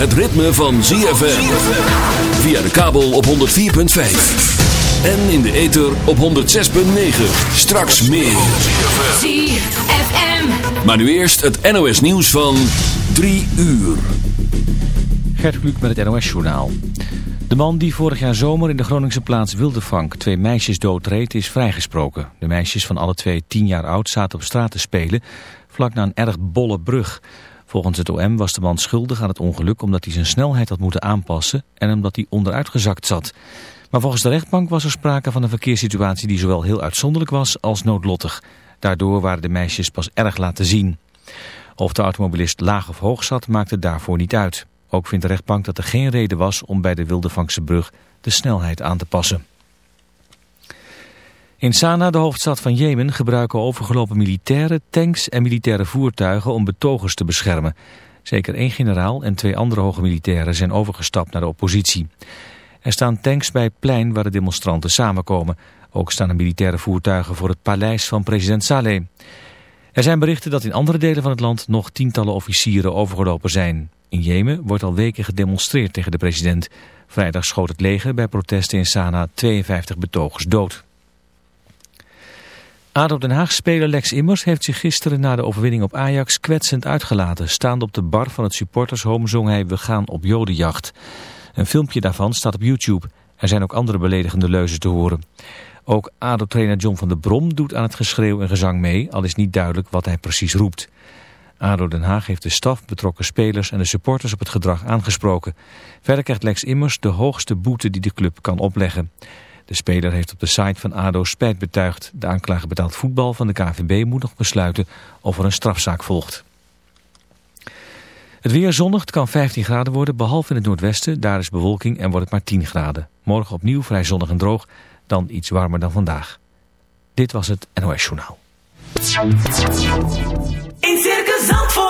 het ritme van ZFM. Via de kabel op 104.5. En in de ether op 106.9. Straks meer. ZFM. Maar nu eerst het NOS nieuws van 3 uur. Gert Kluk met het NOS-journaal. De man die vorig jaar zomer in de Groningse plaats Wildevank twee meisjes doodreed is vrijgesproken. De meisjes van alle twee tien jaar oud zaten op straat te spelen, vlak na een erg bolle brug. Volgens het OM was de man schuldig aan het ongeluk omdat hij zijn snelheid had moeten aanpassen en omdat hij onderuitgezakt zat. Maar volgens de rechtbank was er sprake van een verkeerssituatie die zowel heel uitzonderlijk was als noodlottig. Daardoor waren de meisjes pas erg laten zien. Of de automobilist laag of hoog zat maakte daarvoor niet uit. Ook vindt de rechtbank dat er geen reden was om bij de Wildevankse brug de snelheid aan te passen. In Sanaa, de hoofdstad van Jemen, gebruiken overgelopen militairen, tanks en militaire voertuigen om betogers te beschermen. Zeker één generaal en twee andere hoge militairen zijn overgestapt naar de oppositie. Er staan tanks bij het plein waar de demonstranten samenkomen. Ook staan er militaire voertuigen voor het paleis van president Saleh. Er zijn berichten dat in andere delen van het land nog tientallen officieren overgelopen zijn. In Jemen wordt al weken gedemonstreerd tegen de president. Vrijdag schoot het leger bij protesten in Sanaa 52 betogers dood. ADO Den Haag-speler Lex Immers heeft zich gisteren na de overwinning op Ajax kwetsend uitgelaten. Staand op de bar van het supportershome zong hij We gaan op jodenjacht. Een filmpje daarvan staat op YouTube. Er zijn ook andere beledigende leuzen te horen. Ook ADO-trainer John van der Brom doet aan het geschreeuw en gezang mee, al is niet duidelijk wat hij precies roept. ADO Den Haag heeft de staf, betrokken spelers en de supporters op het gedrag aangesproken. Verder krijgt Lex Immers de hoogste boete die de club kan opleggen. De speler heeft op de site van ADO spijt betuigd. De aanklager betaald voetbal van de KVB moet nog besluiten of er een strafzaak volgt. Het weer zonnig, kan 15 graden worden, behalve in het noordwesten. Daar is bewolking en wordt het maar 10 graden. Morgen opnieuw vrij zonnig en droog, dan iets warmer dan vandaag. Dit was het NOS Journaal. In Circus Zandvoort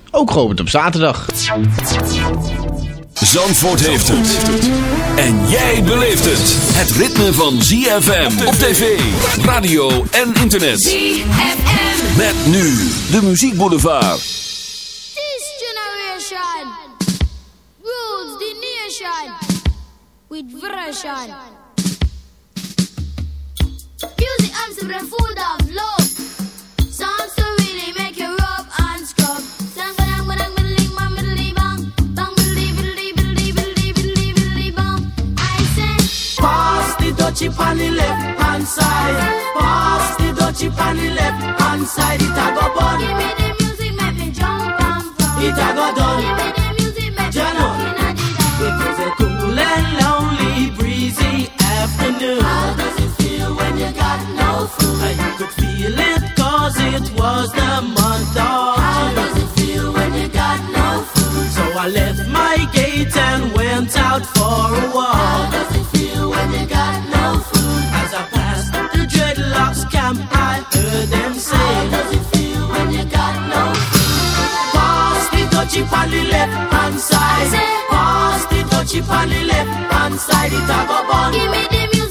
ook geopend op zaterdag. Zandvoort heeft het. En jij beleeft het. Het ritme van ZFM op tv, radio en internet. ZFM. Met nu de Muziek Boulevard. This generation rules the nation with version. Music arms food of love. Dutchie on the left hand side. Pass the dutchie on the left hand side. It a go bun. give me the music, make me jump and fun. It a go done. Give me the music, make me rockin' and the It was a cool and lonely, breezy afternoon. How does it feel when you got no food? And you could feel it cause it was the month of How does it feel when you got no food? So I left my gate and went out for a How walk. Food? Pass the dutchie on the left hand side. Pass the dutchie chip on the left hand side, it a go bun. Give me the music,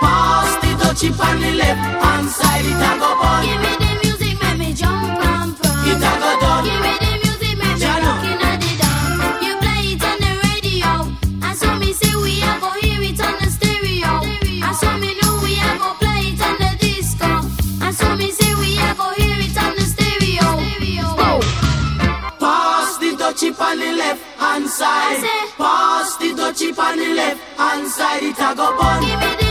Pass the dutchie on the left hand side. It a go fun. Give me the music, make me jump and. It a go. Give me the music, make me inna the down. You play it on the radio, and so me say we a go hear it on the stereo. And so me know we a go play it on the disco. And so me say we a go hear it on the stereo. Pass the dutchie on the left hand side. Pass the on the left hand side. It a go fun.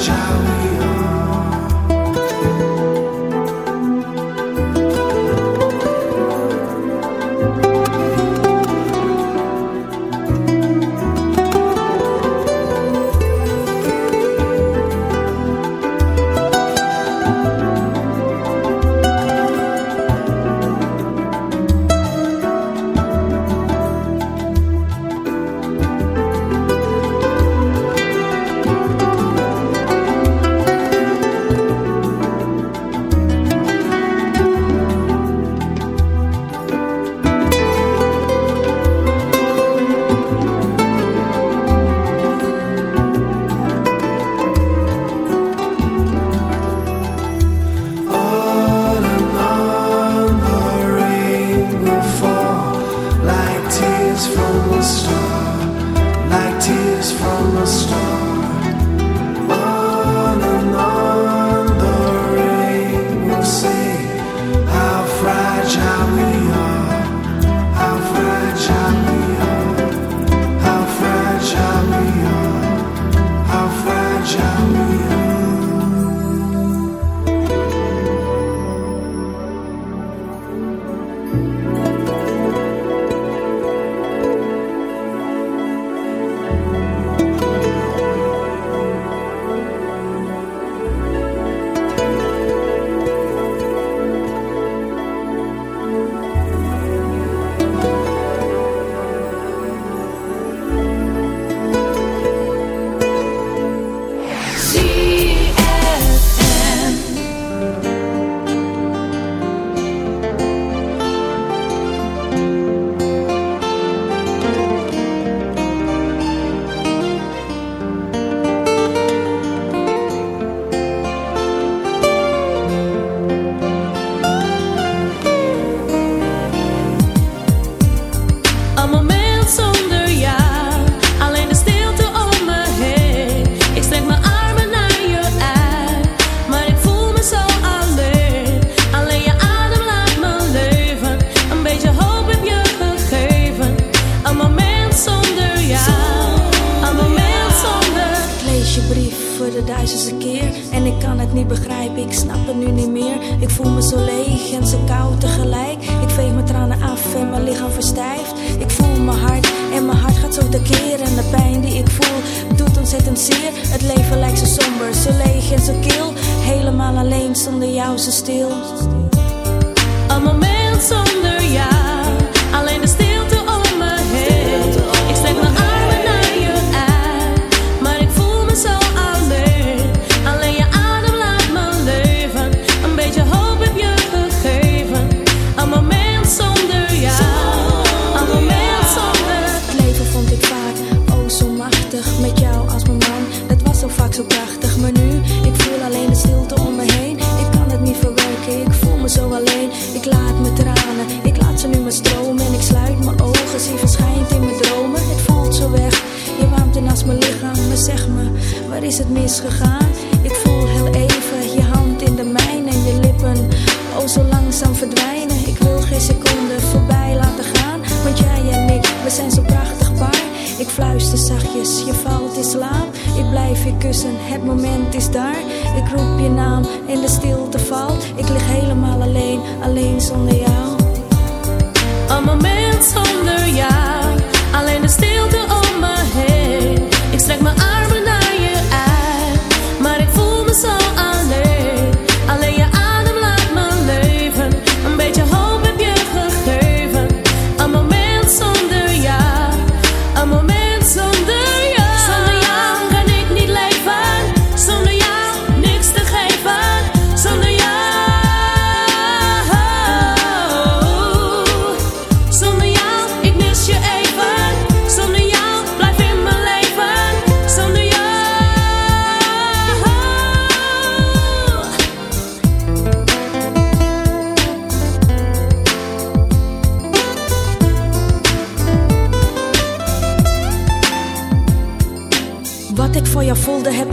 这。moment is daar. Ik roep je naam in de stilte valt. Ik lig helemaal alleen, alleen zonder jou. Een moment zonder jou, alleen de stilte.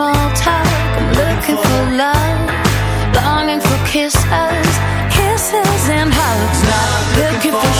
Small talk. I'm looking for love. Longing for kisses, kisses and hugs. Not looking for